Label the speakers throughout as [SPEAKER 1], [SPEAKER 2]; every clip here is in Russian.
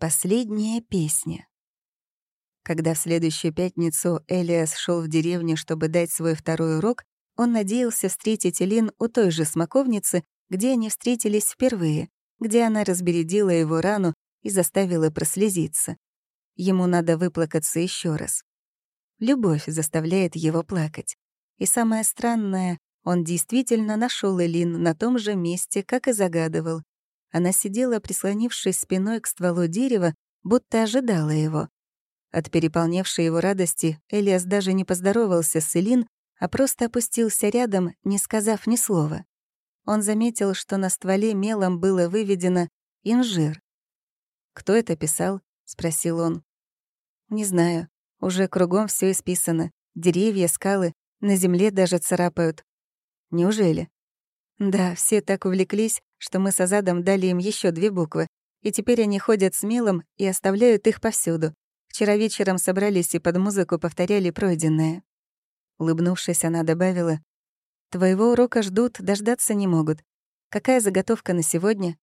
[SPEAKER 1] Последняя песня. Когда в следующую пятницу Элиас шел в деревню, чтобы дать свой второй урок, он надеялся встретить Элин у той же смоковницы, где они встретились впервые, где она разбередила его рану и заставила прослезиться. Ему надо выплакаться еще раз. Любовь заставляет его плакать. И самое странное, он действительно нашел Элин на том же месте, как и загадывал, она сидела, прислонившись спиной к стволу дерева, будто ожидала его. От переполневшей его радости Элиас даже не поздоровался с Элин, а просто опустился рядом, не сказав ни слова. Он заметил, что на стволе мелом было выведено «инжир». «Кто это писал?» — спросил он. «Не знаю. Уже кругом все исписано. Деревья, скалы, на земле даже царапают. Неужели?» Да, все так увлеклись, что мы с Азадом дали им еще две буквы, и теперь они ходят смелым и оставляют их повсюду. Вчера вечером собрались и под музыку повторяли пройденное. Улыбнувшись, она добавила, «Твоего урока ждут, дождаться не могут. Какая заготовка на сегодня?»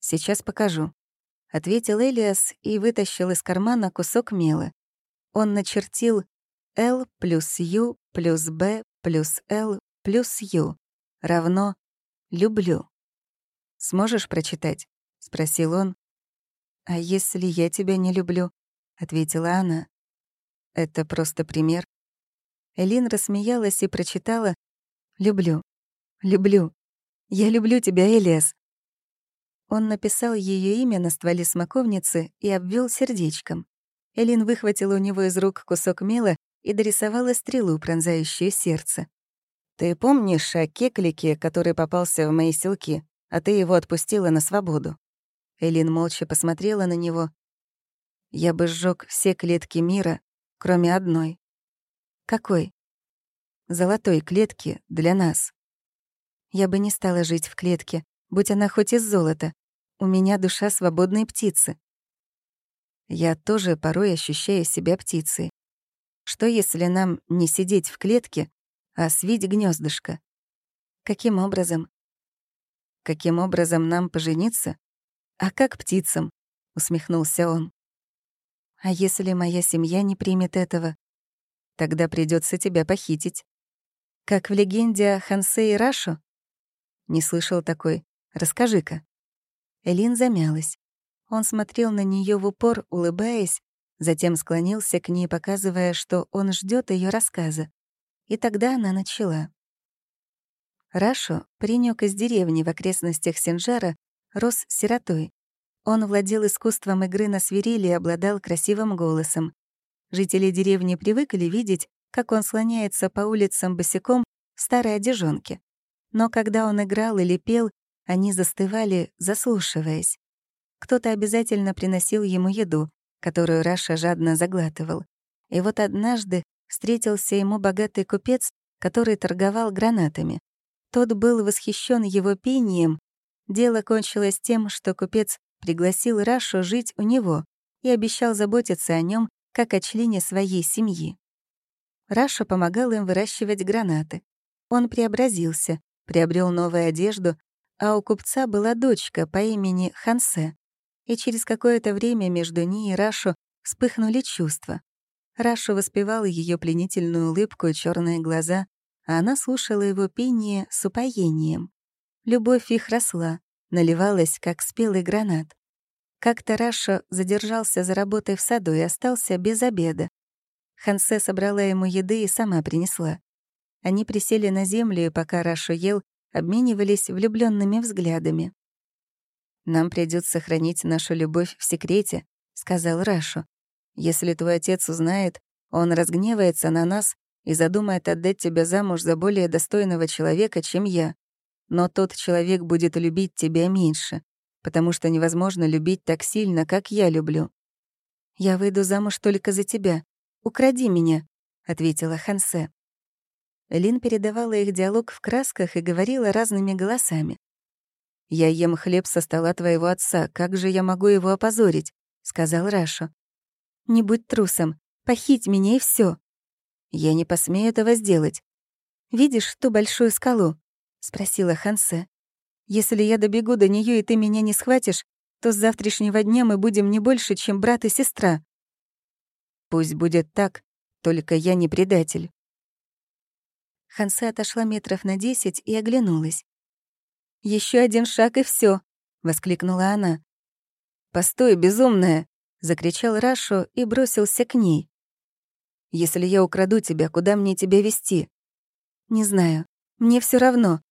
[SPEAKER 1] «Сейчас покажу», — ответил Элиас и вытащил из кармана кусок мела. Он начертил L плюс U плюс B плюс L плюс U равно «люблю». «Сможешь прочитать?» — спросил он. «А если я тебя не люблю?» — ответила она. «Это просто пример». Элин рассмеялась и прочитала «Люблю, люблю, я люблю тебя, Элиас». Он написал ее имя на стволе смоковницы и обвел сердечком. Элин выхватила у него из рук кусок мела и дорисовала стрелу, пронзающую сердце. «Ты помнишь о кеклике, который попался в мои селки, а ты его отпустила на свободу?» Элин молча посмотрела на него. «Я бы сжег все клетки мира, кроме одной». «Какой?» «Золотой клетки для нас». «Я бы не стала жить в клетке, будь она хоть из золота. У меня душа свободной птицы». Я тоже порой ощущаю себя птицей. Что если нам не сидеть в клетке, а свить гнездышко. Каким образом? Каким образом нам пожениться? А как птицам? усмехнулся он. А если моя семья не примет этого? Тогда придется тебя похитить. Как в легенде о Хансе и Рашу? Не слышал такой. Расскажи-ка. Элин замялась. Он смотрел на нее в упор, улыбаясь, затем склонился к ней, показывая, что он ждет ее рассказа. И тогда она начала. Рашу, принёк из деревни в окрестностях Синжара, рос сиротой. Он владел искусством игры на свирели и обладал красивым голосом. Жители деревни привыкли видеть, как он слоняется по улицам босиком в старой одежонке. Но когда он играл или пел, они застывали, заслушиваясь. Кто-то обязательно приносил ему еду, которую Раша жадно заглатывал. И вот однажды встретился ему богатый купец, который торговал гранатами. Тот был восхищен его пением. Дело кончилось тем, что купец пригласил Рашу жить у него и обещал заботиться о нем как о члене своей семьи. Раша помогал им выращивать гранаты. Он преобразился, приобрел новую одежду, а у купца была дочка по имени Хансе. И через какое-то время между ней и Рашу вспыхнули чувства. Раша воспевал ее пленительную улыбку и черные глаза, а она слушала его пение с упоением. Любовь их росла, наливалась, как спелый гранат. Как-то Раша задержался за работой в саду и остался без обеда. Хансе собрала ему еды и сама принесла. Они присели на землю, и пока Раша ел, обменивались влюбленными взглядами. «Нам придется сохранить нашу любовь в секрете», — сказал Рашу. Если твой отец узнает, он разгневается на нас и задумает отдать тебя замуж за более достойного человека, чем я. Но тот человек будет любить тебя меньше, потому что невозможно любить так сильно, как я люблю. «Я выйду замуж только за тебя. Укради меня», — ответила Хансе. Лин передавала их диалог в красках и говорила разными голосами. «Я ем хлеб со стола твоего отца, как же я могу его опозорить?» — сказал Рашу. Не будь трусом. Похить меня и все. Я не посмею этого сделать. Видишь ту большую скалу? Спросила Хансе. Если я добегу до нее и ты меня не схватишь, то с завтрашнего дня мы будем не больше, чем брат и сестра. Пусть будет так, только я не предатель. Хансе отошла метров на десять и оглянулась. Еще один шаг и все, воскликнула она. «Постой, безумная!» — закричал Рашу и бросился к ней. «Если я украду тебя, куда мне тебя вести?» «Не знаю. Мне все равно.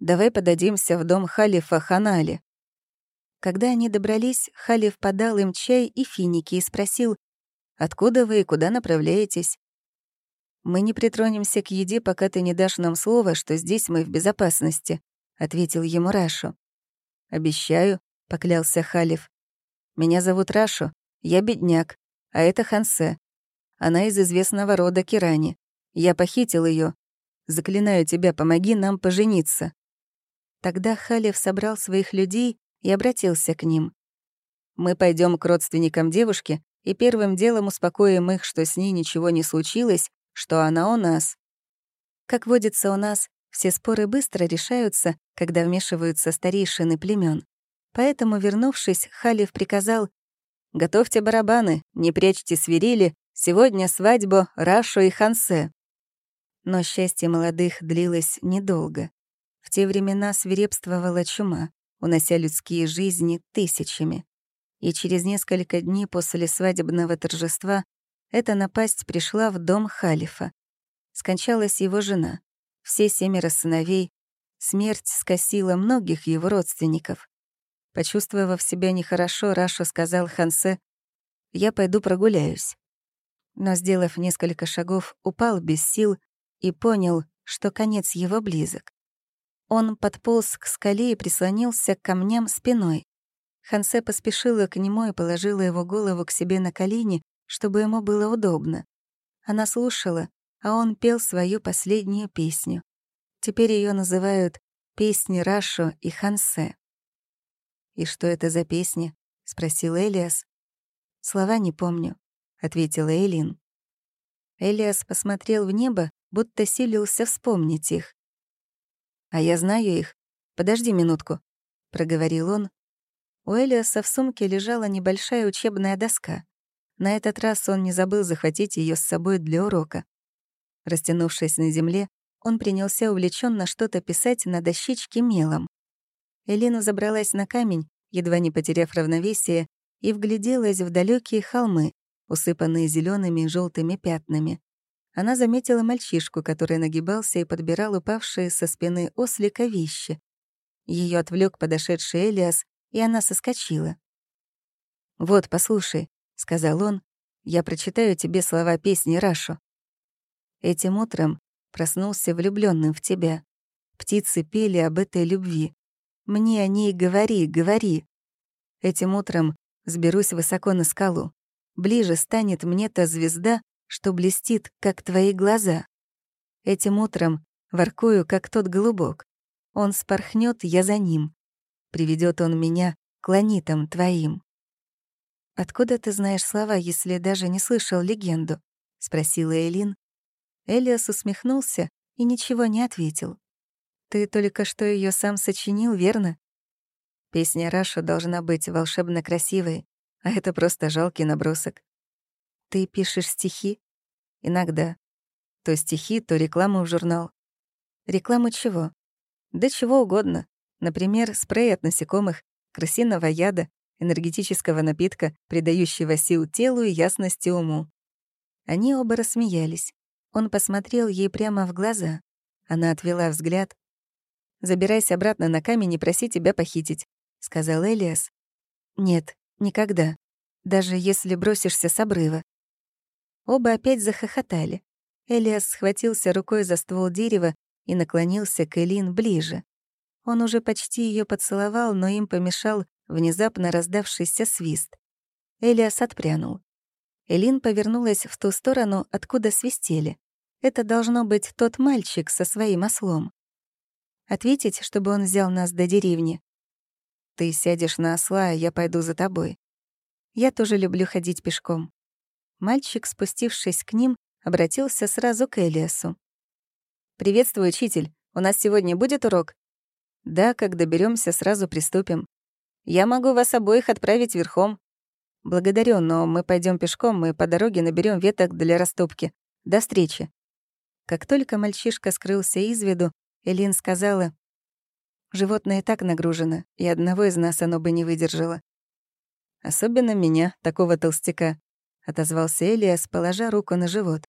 [SPEAKER 1] Давай подадимся в дом халифа Ханали». Когда они добрались, халиф подал им чай и финики и спросил, «Откуда вы и куда направляетесь?» «Мы не притронемся к еде, пока ты не дашь нам слово, что здесь мы в безопасности», — ответил ему Рашу. «Обещаю», — поклялся халиф. «Меня зовут Рашу, я бедняк, а это Хансе. Она из известного рода Кирани. Я похитил ее. Заклинаю тебя, помоги нам пожениться». Тогда халиф собрал своих людей и обратился к ним. «Мы пойдем к родственникам девушки и первым делом успокоим их, что с ней ничего не случилось, что она у нас. Как водится у нас, все споры быстро решаются, когда вмешиваются старейшины племен. Поэтому, вернувшись, Халиф приказал «Готовьте барабаны, не прячьте свирели, сегодня свадьбу Рашу и Хансе». Но счастье молодых длилось недолго. В те времена свирепствовала чума, унося людские жизни тысячами. И через несколько дней после свадебного торжества эта напасть пришла в дом халифа. Скончалась его жена, все семеро сыновей. Смерть скосила многих его родственников. Почувствовав себя нехорошо, Раша сказал Хансе, «Я пойду прогуляюсь». Но, сделав несколько шагов, упал без сил и понял, что конец его близок. Он подполз к скале и прислонился к камням спиной. Хансе поспешила к нему и положила его голову к себе на колени, чтобы ему было удобно. Она слушала, а он пел свою последнюю песню. Теперь ее называют «Песни Рашо и Хансе». «И что это за песни?» — спросил Элиас. «Слова не помню», — ответила Элин. Элиас посмотрел в небо, будто силился вспомнить их. «А я знаю их. Подожди минутку», — проговорил он. У Элиаса в сумке лежала небольшая учебная доска. На этот раз он не забыл захватить ее с собой для урока. Растянувшись на земле, он принялся увлеченно что-то писать на дощечке мелом. Элина забралась на камень, едва не потеряв равновесие, и вгляделась в далекие холмы, усыпанные зелеными и желтыми пятнами. Она заметила мальчишку, который нагибался и подбирал упавшие со спины ослика вещи. Ее отвлек подошедший Элиас, и она соскочила. «Вот, послушай», — сказал он, — «я прочитаю тебе слова песни Рашу. Этим утром проснулся влюбленным в тебя. Птицы пели об этой любви. Мне о ней говори, говори. Этим утром сберусь высоко на скалу. Ближе станет мне та звезда, что блестит, как твои глаза. Этим утром воркую, как тот голубок. Он спорхнет, я за ним. Приведет он меня к ланитам твоим. «Откуда ты знаешь слова, если даже не слышал легенду?» — спросила Элин, Элиас усмехнулся и ничего не ответил. «Ты только что ее сам сочинил, верно?» Песня Раша должна быть волшебно красивой, а это просто жалкий набросок. Ты пишешь стихи? Иногда. То стихи, то рекламу в журнал. Рекламу чего? Да чего угодно. Например, спрей от насекомых, крысиного яда, энергетического напитка, придающего сил телу и ясности уму. Они оба рассмеялись. Он посмотрел ей прямо в глаза. Она отвела взгляд. «Забирайся обратно на камень и проси тебя похитить», — сказал Элиас. «Нет, никогда. Даже если бросишься с обрыва». Оба опять захохотали. Элиас схватился рукой за ствол дерева и наклонился к Элин ближе. Он уже почти ее поцеловал, но им помешал внезапно раздавшийся свист. Элиас отпрянул. Элин повернулась в ту сторону, откуда свистели. Это должно быть тот мальчик со своим ослом. Ответить, чтобы он взял нас до деревни. Ты сядешь на осла, а я пойду за тобой. Я тоже люблю ходить пешком. Мальчик, спустившись к ним, обратился сразу к Элиасу. «Приветствую, учитель. У нас сегодня будет урок?» «Да, как доберемся, сразу приступим». Я могу вас обоих отправить верхом». «Благодарю, но мы пойдем пешком и по дороге наберем веток для растопки. До встречи». Как только мальчишка скрылся из виду, Элин сказала, «Животное так нагружено, и одного из нас оно бы не выдержало». «Особенно меня, такого толстяка», — отозвался Элиас, положа руку на живот.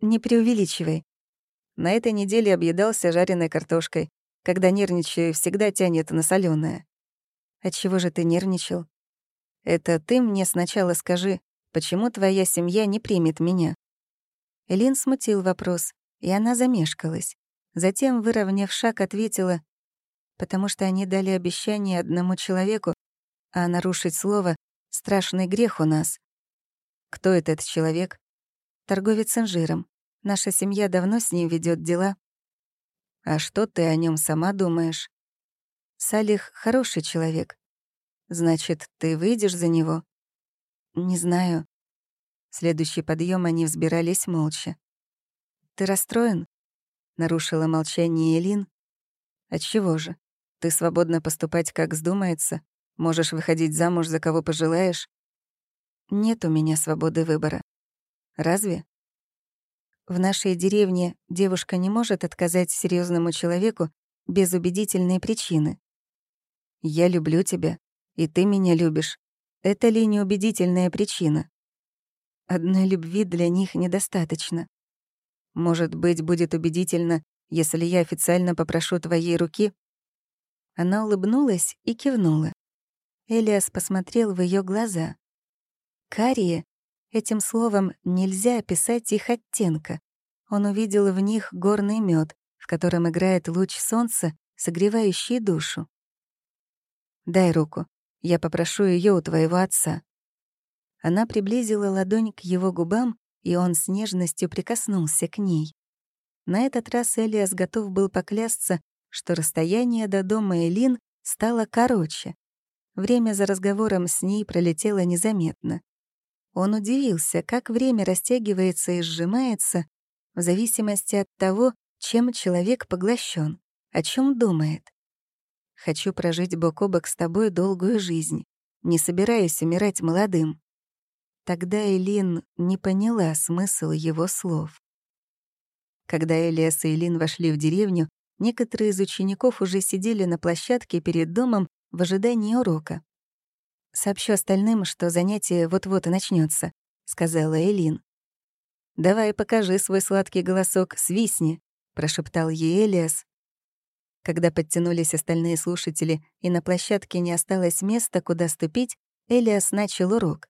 [SPEAKER 1] «Не преувеличивай. На этой неделе объедался жареной картошкой. Когда нервничаю, всегда тянет на солёное. Отчего же ты нервничал? Это ты мне сначала скажи, почему твоя семья не примет меня?» Элин смутил вопрос, и она замешкалась. Затем, выровняв шаг, ответила, «Потому что они дали обещание одному человеку, а нарушить слово — страшный грех у нас». «Кто этот человек?» «Торговец инжиром. Наша семья давно с ним ведет дела». «А что ты о нем сама думаешь?» «Салих — хороший человек. Значит, ты выйдешь за него?» «Не знаю». Следующий подъем они взбирались молча. «Ты расстроен?» — нарушила молчание Элин. «Отчего же? Ты свободна поступать, как вздумается. Можешь выходить замуж за кого пожелаешь. Нет у меня свободы выбора. Разве? В нашей деревне девушка не может отказать серьезному человеку без убедительной причины. Я люблю тебя, и ты меня любишь. Это ли неубедительная причина? Одной любви для них недостаточно. Может быть, будет убедительно, если я официально попрошу твоей руки?» Она улыбнулась и кивнула. Элиас посмотрел в ее глаза. Карие, этим словом нельзя описать их оттенка. Он увидел в них горный мед, в котором играет луч солнца, согревающий душу. «Дай руку. Я попрошу ее у твоего отца». Она приблизила ладонь к его губам, и он с нежностью прикоснулся к ней. На этот раз Элиас готов был поклясться, что расстояние до дома Элин стало короче. Время за разговором с ней пролетело незаметно. Он удивился, как время растягивается и сжимается в зависимости от того, чем человек поглощен, о чем думает. Хочу прожить бок о бок с тобой долгую жизнь. Не собираюсь умирать молодым». Тогда Элин не поняла смысл его слов. Когда Элиас и Элин вошли в деревню, некоторые из учеников уже сидели на площадке перед домом в ожидании урока. «Сообщу остальным, что занятие вот-вот и начнется, сказала Элин. «Давай покажи свой сладкий голосок, свистни», — прошептал ей Элиас, когда подтянулись остальные слушатели и на площадке не осталось места, куда ступить, Элиас начал урок.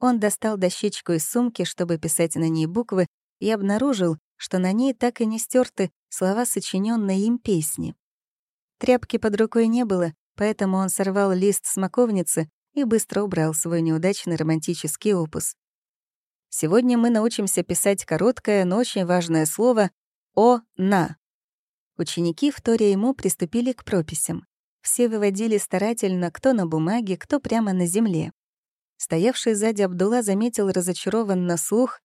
[SPEAKER 1] Он достал дощечку из сумки, чтобы писать на ней буквы, и обнаружил, что на ней так и не стерты слова сочиненной им песни. Тряпки под рукой не было, поэтому он сорвал лист смоковницы и быстро убрал свой неудачный романтический опус. Сегодня мы научимся писать короткое, но очень важное слово «о-на». Ученики, вторя ему, приступили к прописям. Все выводили старательно, кто на бумаге, кто прямо на земле. Стоявший сзади Абдулла заметил разочарованно слух.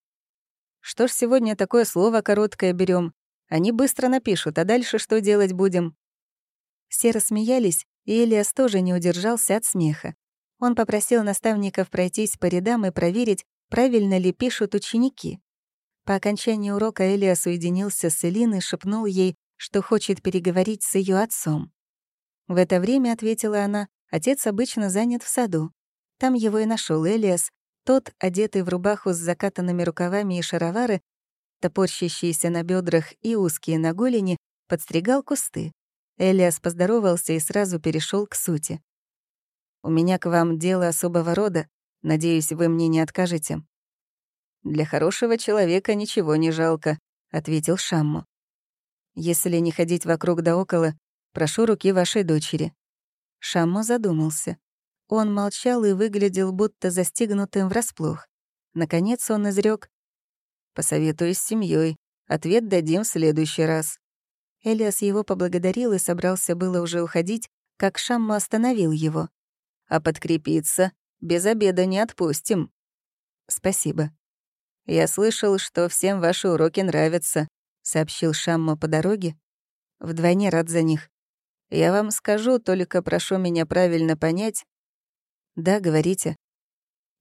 [SPEAKER 1] «Что ж сегодня такое слово короткое берем? Они быстро напишут, а дальше что делать будем?» Все рассмеялись, и Элиас тоже не удержался от смеха. Он попросил наставников пройтись по рядам и проверить, правильно ли пишут ученики. По окончании урока Элиас уединился с Элиной и шепнул ей, что хочет переговорить с ее отцом. В это время, ответила она, отец обычно занят в саду. Там его и нашел Элиас, тот, одетый в рубаху с закатанными рукавами и шаровары, топорщащиеся на бедрах и узкие на голени, подстригал кусты. Элиас поздоровался и сразу перешел к сути. «У меня к вам дело особого рода. Надеюсь, вы мне не откажете». «Для хорошего человека ничего не жалко», — ответил Шамму. Если не ходить вокруг да около, прошу руки вашей дочери». Шаммо задумался. Он молчал и выглядел будто застигнутым врасплох. Наконец он изрек: «Посоветуюсь с семьей. Ответ дадим в следующий раз». Элиас его поблагодарил и собрался было уже уходить, как Шаммо остановил его. «А подкрепиться без обеда не отпустим». «Спасибо. Я слышал, что всем ваши уроки нравятся сообщил Шаммо по дороге. Вдвойне рад за них. Я вам скажу, только прошу меня правильно понять». «Да, говорите».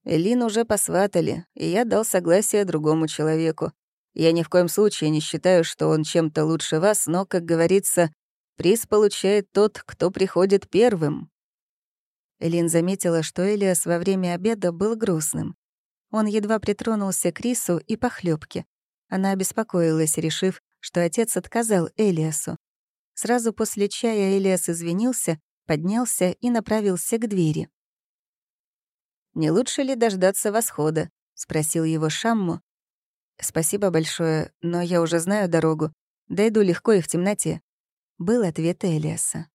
[SPEAKER 1] Элин уже посватали, и я дал согласие другому человеку. Я ни в коем случае не считаю, что он чем-то лучше вас, но, как говорится, приз получает тот, кто приходит первым. Элин заметила, что Элиас во время обеда был грустным. Он едва притронулся к рису и похлебке. Она обеспокоилась, решив, что отец отказал Элиасу. Сразу после чая Элиас извинился, поднялся и направился к двери. «Не лучше ли дождаться восхода?» — спросил его Шамму. «Спасибо большое, но я уже знаю дорогу. Дойду легко и в темноте», — был ответ Элиаса.